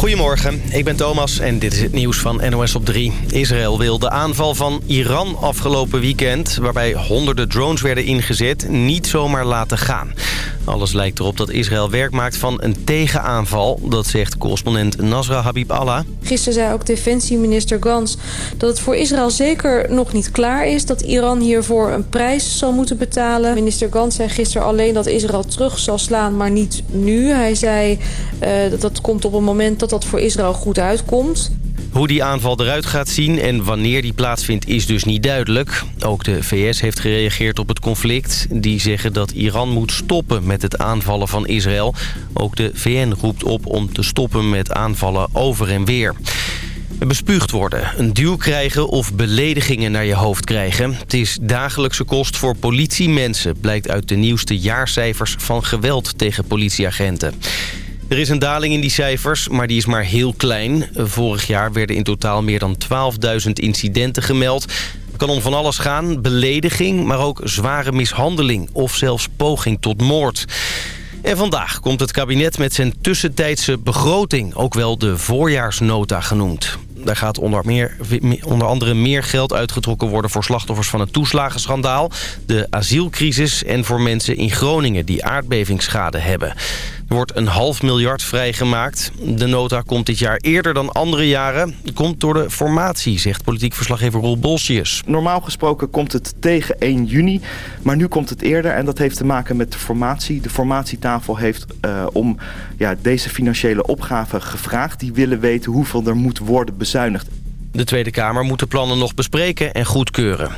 Goedemorgen, ik ben Thomas en dit is het nieuws van NOS op 3. Israël wil de aanval van Iran afgelopen weekend... waarbij honderden drones werden ingezet, niet zomaar laten gaan. Alles lijkt erop dat Israël werk maakt van een tegenaanval. Dat zegt correspondent Nasra Habib Allah. Gisteren zei ook defensieminister Gans dat het voor Israël zeker nog niet klaar is... dat Iran hiervoor een prijs zal moeten betalen. Minister Gans zei gisteren alleen dat Israël terug zal slaan, maar niet nu. Hij zei uh, dat dat komt op een moment dat dat voor Israël goed uitkomt. Hoe die aanval eruit gaat zien en wanneer die plaatsvindt is dus niet duidelijk. Ook de VS heeft gereageerd op het conflict. Die zeggen dat Iran moet stoppen met het aanvallen van Israël. Ook de VN roept op om te stoppen met aanvallen over en weer. Bespuugd worden, een duw krijgen of beledigingen naar je hoofd krijgen. Het is dagelijkse kost voor politiemensen... blijkt uit de nieuwste jaarcijfers van geweld tegen politieagenten. Er is een daling in die cijfers, maar die is maar heel klein. Vorig jaar werden in totaal meer dan 12.000 incidenten gemeld. Het kan om van alles gaan, belediging, maar ook zware mishandeling... of zelfs poging tot moord. En vandaag komt het kabinet met zijn tussentijdse begroting... ook wel de voorjaarsnota genoemd. Daar gaat onder, meer, onder andere meer geld uitgetrokken worden voor slachtoffers van het toeslagenschandaal... de asielcrisis en voor mensen in Groningen die aardbevingsschade hebben. Er wordt een half miljard vrijgemaakt. De nota komt dit jaar eerder dan andere jaren. Komt door de formatie, zegt politiek verslaggever Roel Bolsius. Normaal gesproken komt het tegen 1 juni, maar nu komt het eerder. En dat heeft te maken met de formatie. De formatietafel heeft uh, om ja, deze financiële opgave gevraagd. Die willen weten hoeveel er moet worden bezuinigd. De Tweede Kamer moet de plannen nog bespreken en goedkeuren.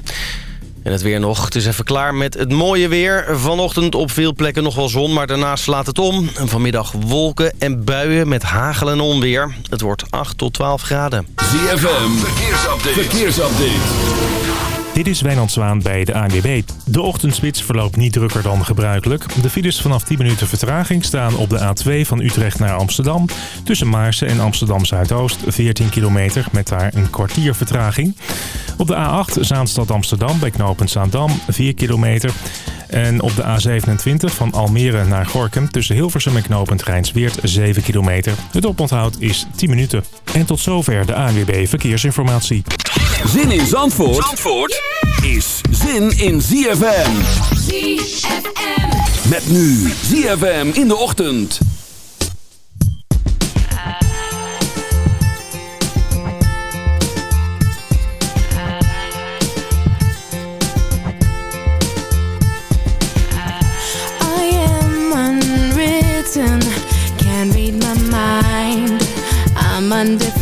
En het weer nog. Het is even klaar met het mooie weer. Vanochtend op veel plekken nog wel zon, maar daarna slaat het om. En vanmiddag wolken en buien met hagel en onweer. Het wordt 8 tot 12 graden. ZFM, verkeersupdate. verkeersupdate. Dit is Wijnand Zwaan bij de ANWB. De ochtendspits verloopt niet drukker dan gebruikelijk. De files vanaf 10 minuten vertraging staan op de A2 van Utrecht naar Amsterdam. Tussen Maarsen en Amsterdam Zuidoost 14 kilometer met daar een kwartier vertraging. Op de A8 Zaanstad Amsterdam bij knooppunt Zaandam 4 kilometer. En op de A27 van Almere naar Gorkum tussen Hilversum en knooppunt Rijnsweert 7 kilometer. Het oponthoud is 10 minuten. En tot zover de ANWB Verkeersinformatie. Zin in Zandvoort, Zandvoort is zin in ZFM. ZFM. Met nu ZFM in de ochtend. Can't read my mind I'm undefined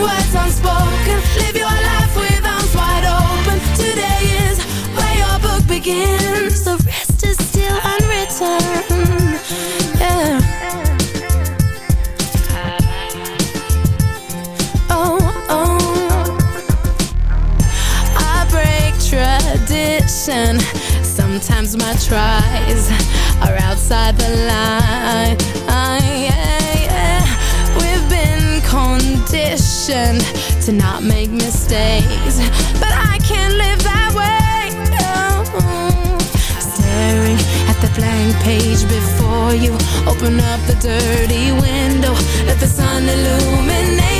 words unspoken To not make mistakes. But I can't live that way no. Staring at the blank page before you. Open up the dirty window. Let the sun illuminate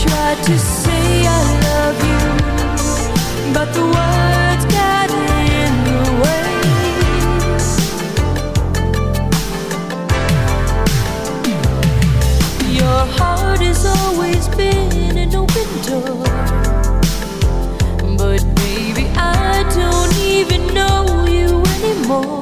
tried to say I love you, but the words got in the way. Your heart has always been an open door, but baby, I don't even know you anymore.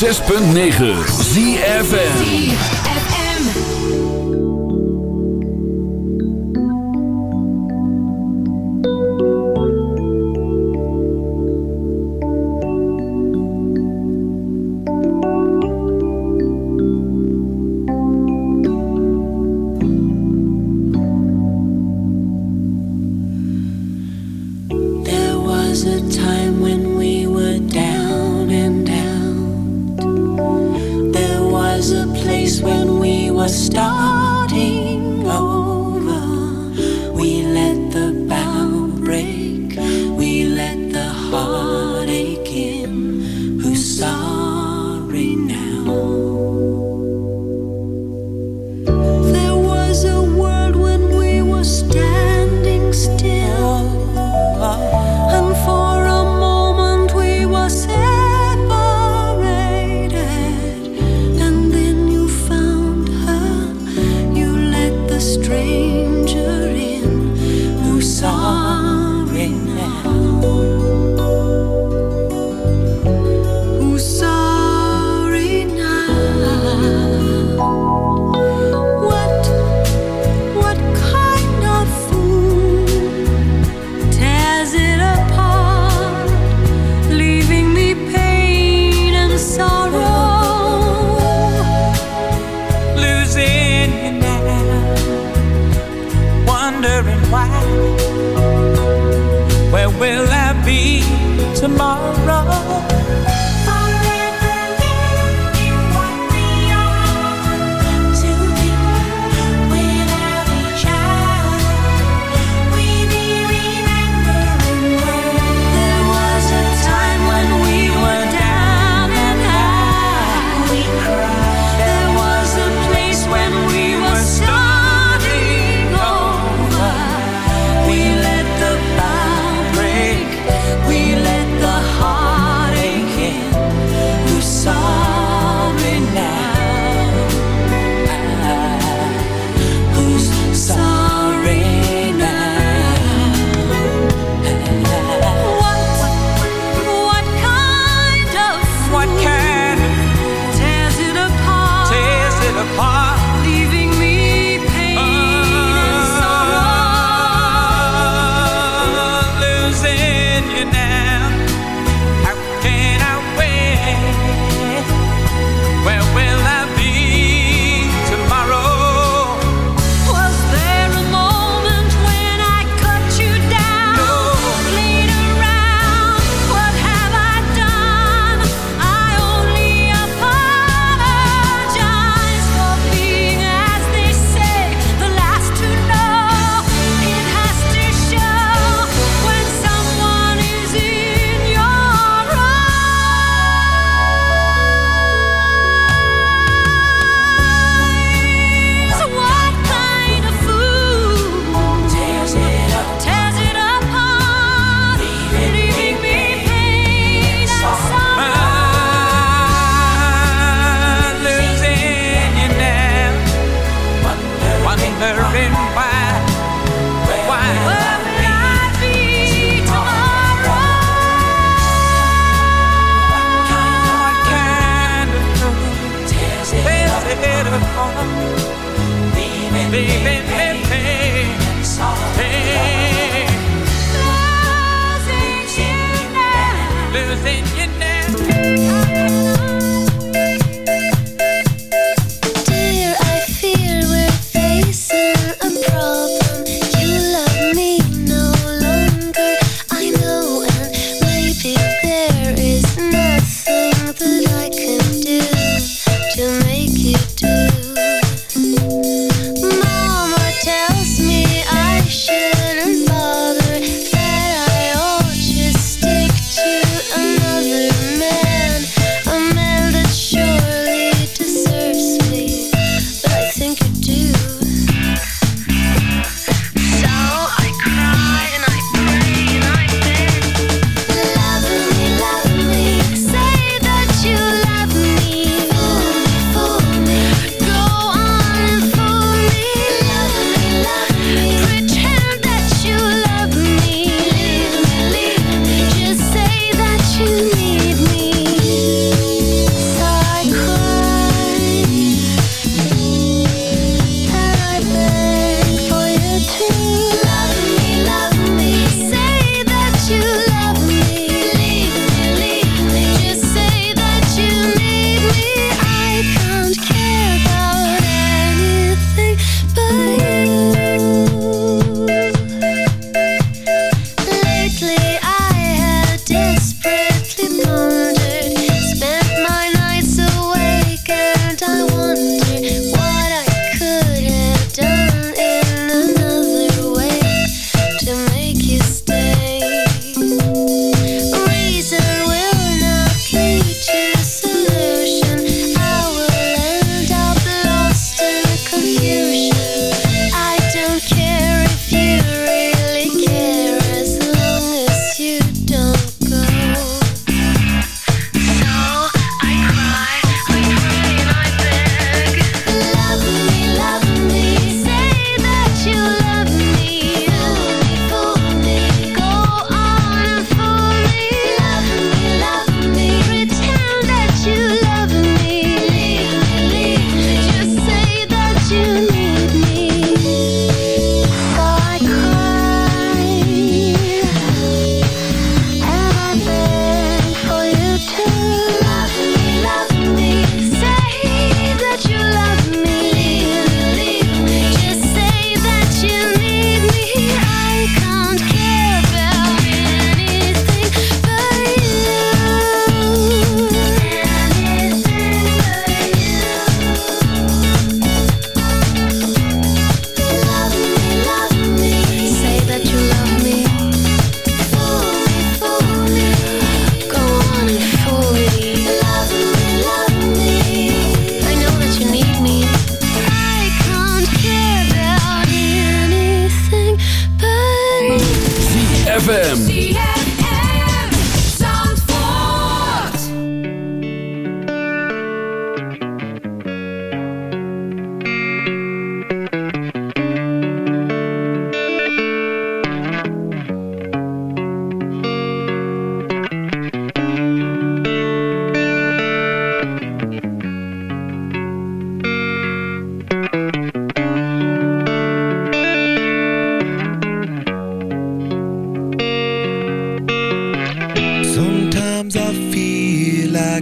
106.9 ZFN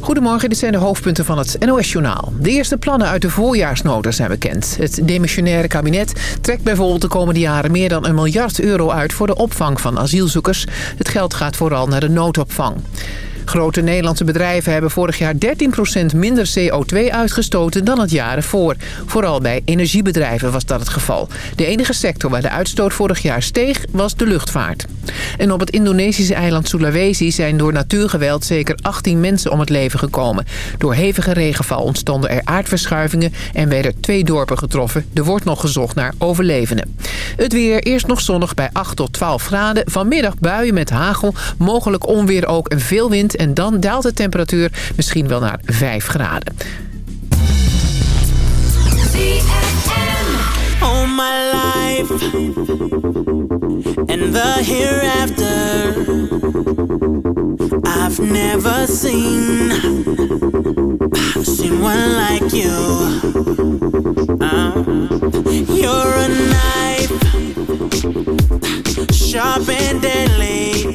Goedemorgen, dit zijn de hoofdpunten van het NOS-journaal. De eerste plannen uit de voorjaarsnota zijn bekend. Het demissionaire kabinet trekt bijvoorbeeld de komende jaren meer dan een miljard euro uit voor de opvang van asielzoekers. Het geld gaat vooral naar de noodopvang. Grote Nederlandse bedrijven hebben vorig jaar 13% minder CO2 uitgestoten dan het jaar ervoor. Vooral bij energiebedrijven was dat het geval. De enige sector waar de uitstoot vorig jaar steeg was de luchtvaart. En op het Indonesische eiland Sulawesi zijn door natuurgeweld zeker 18 mensen om het leven gekomen. Door hevige regenval ontstonden er aardverschuivingen en werden twee dorpen getroffen. Er wordt nog gezocht naar overlevenden. Het weer eerst nog zonnig bij 8 tot 12 graden. Vanmiddag buien met hagel, mogelijk onweer ook en veel wind. En dan daalt de temperatuur misschien wel naar 5 graden. All my life and the hereafter I've never seen seen one like you Uh, You're a knife sharp and deadly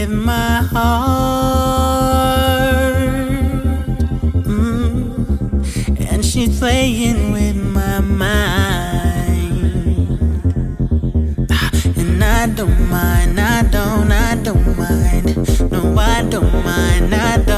With my heart. Mm. And she's playing with my mind. Ah, And I don't mind, I don't, I don't mind. No, I don't mind, I don't,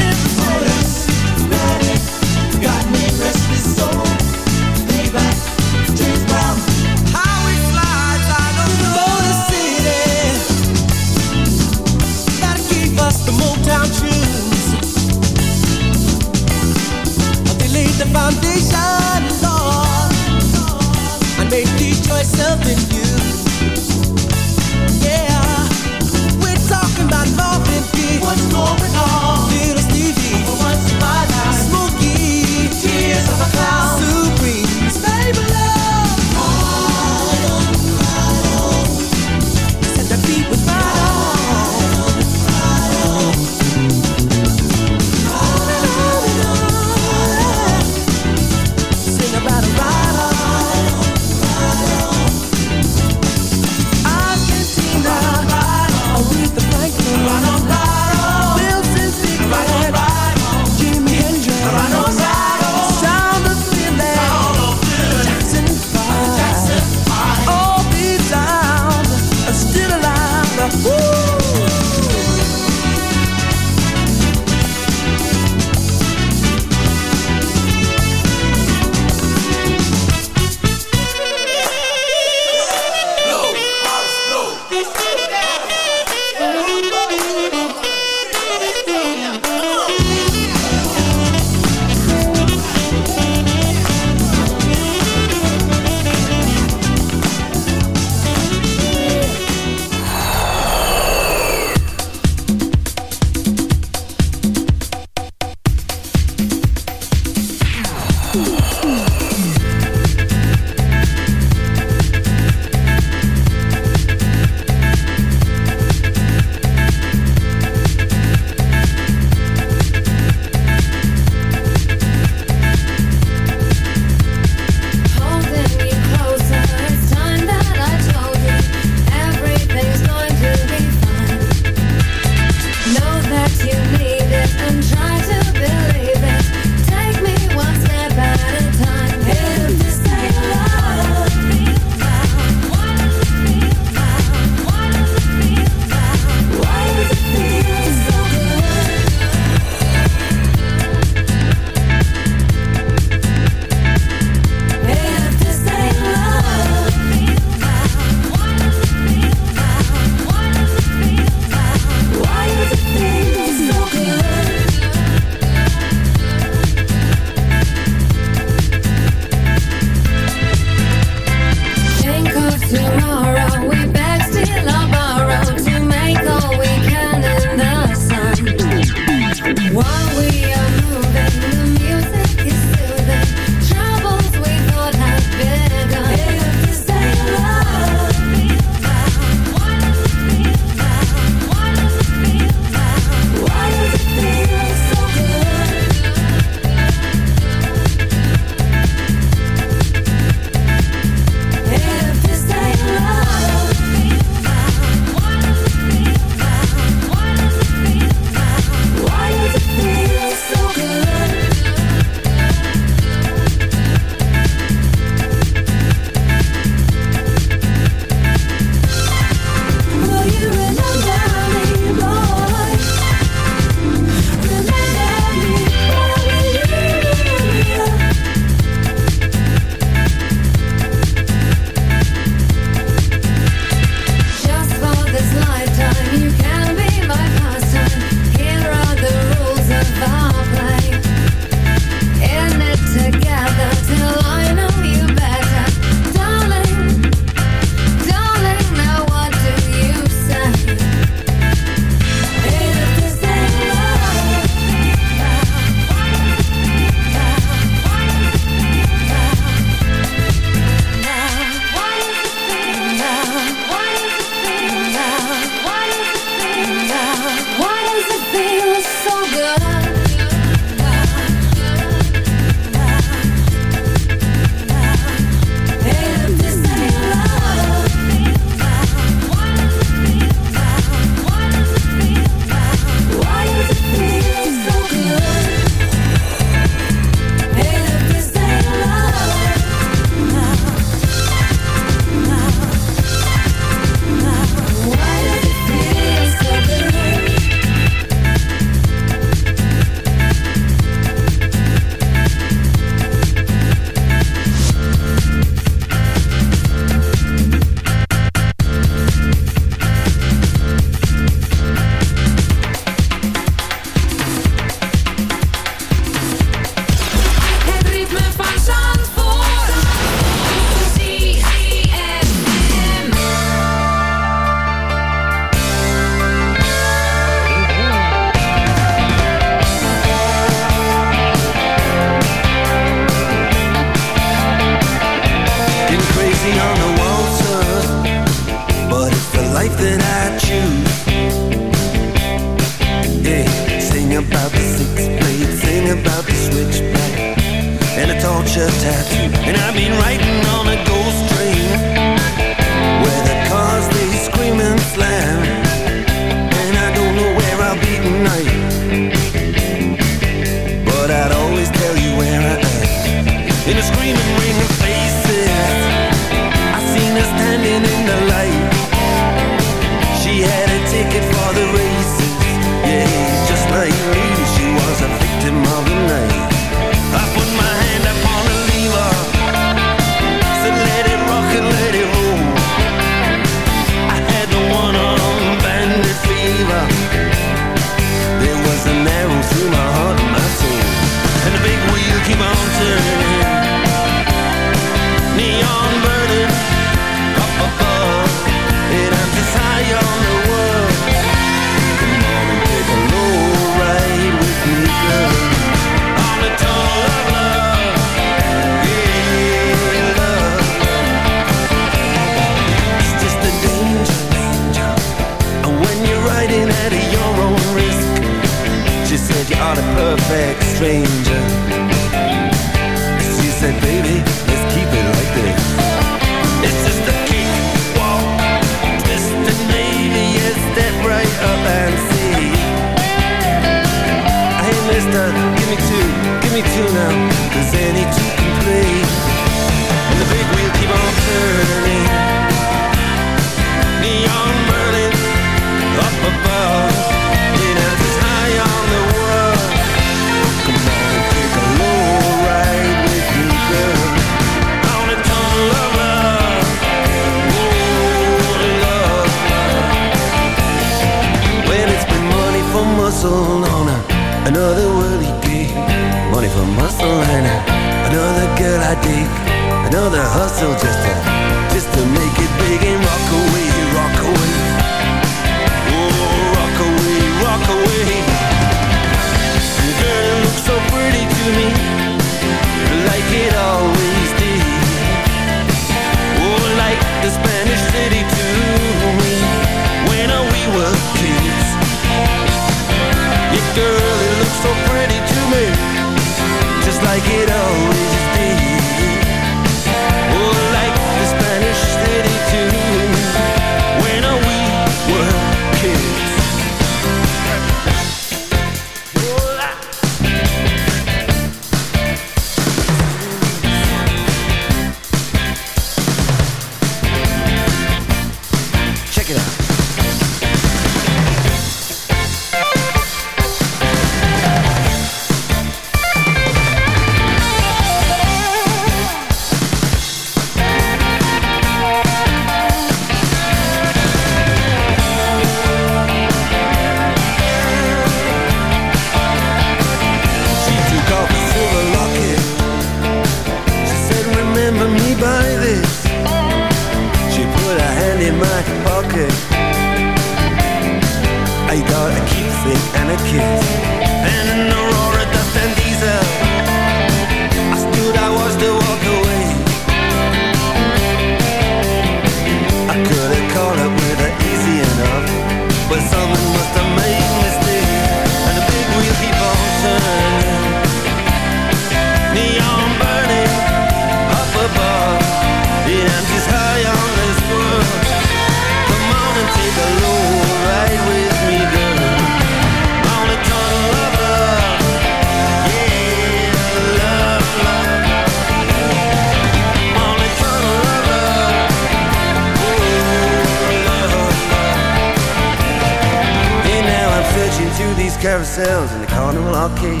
In the carnival arcade.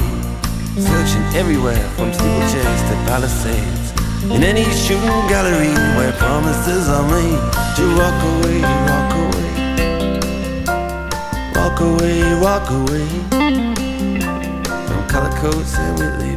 Searching everywhere from steel chairs to palisades. In any shooting gallery where promises are made to walk away, walk away. Walk away, walk away. From color coats and Whitley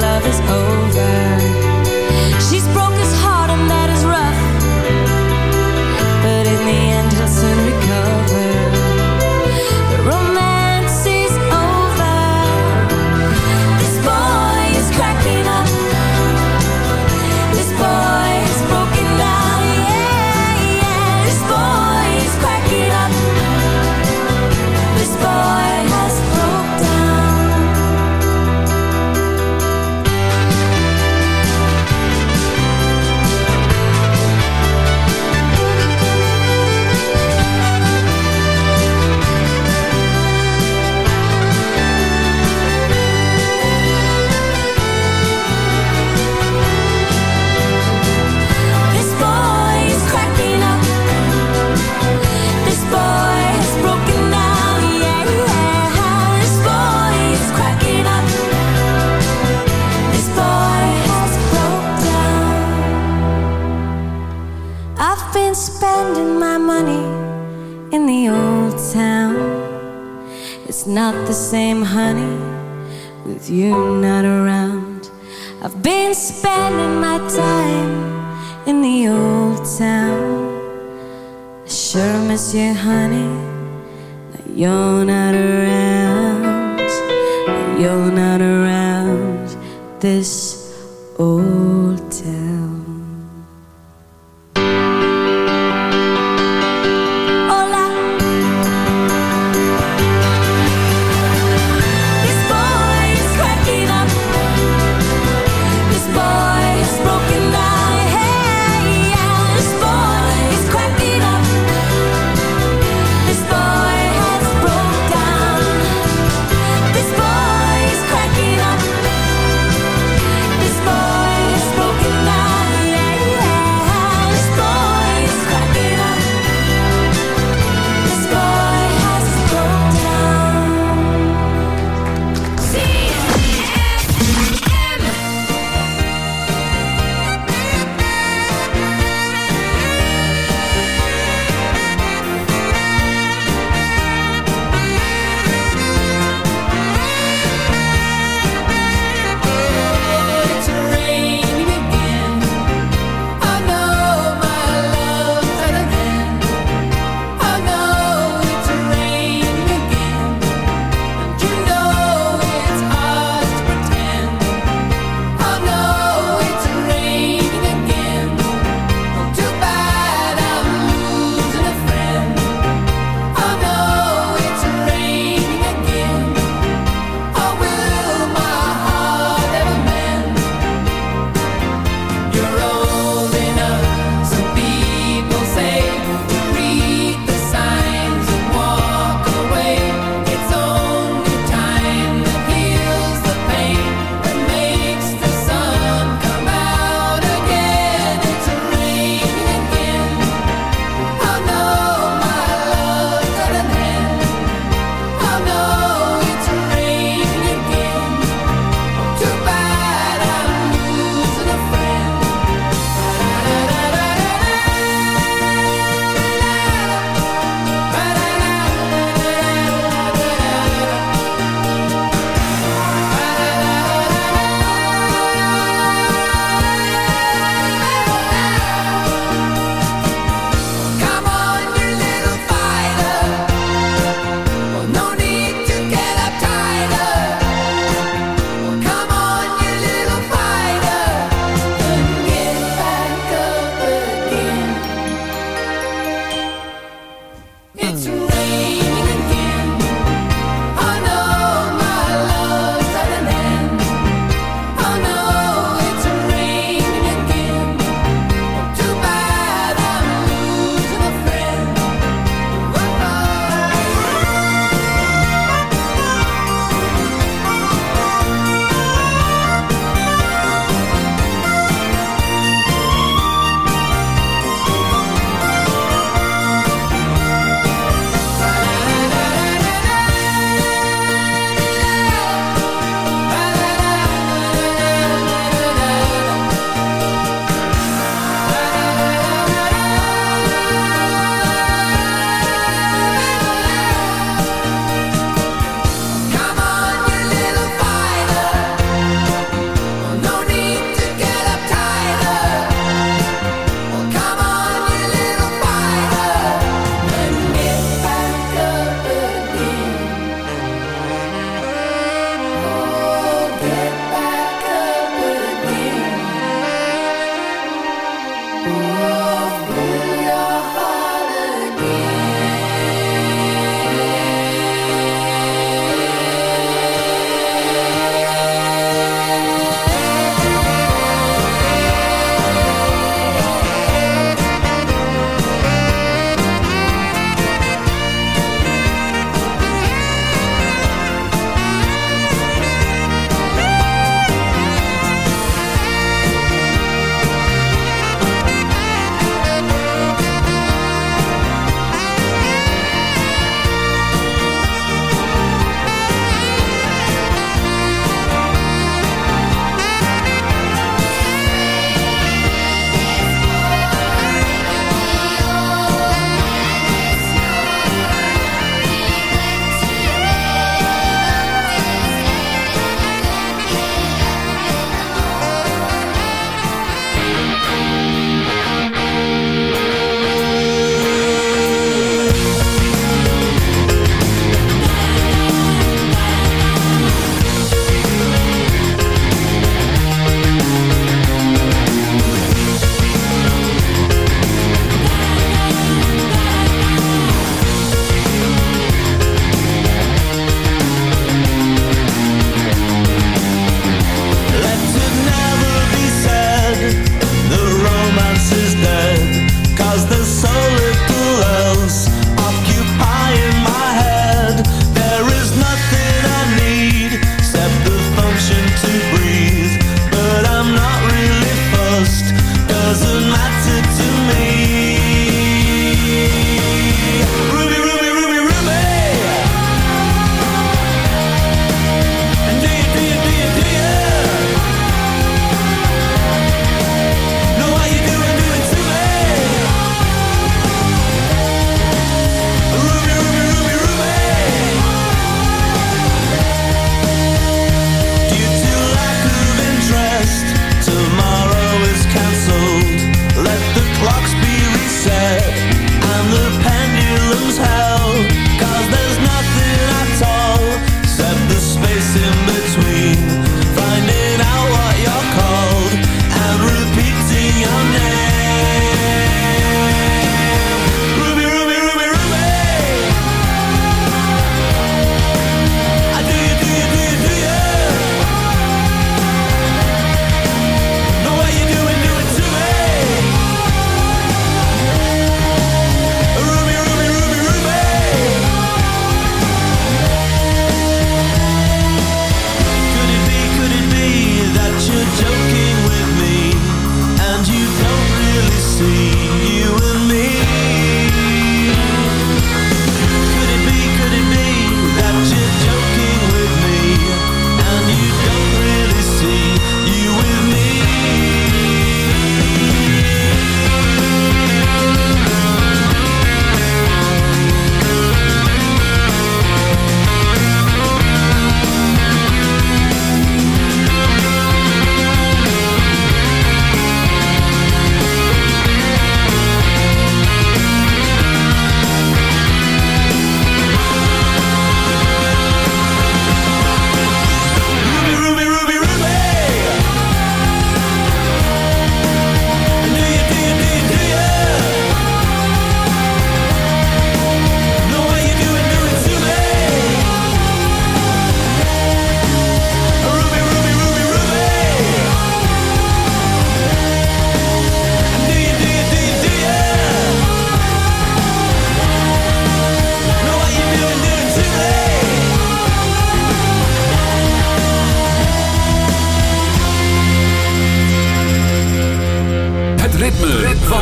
love is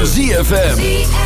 ZFM.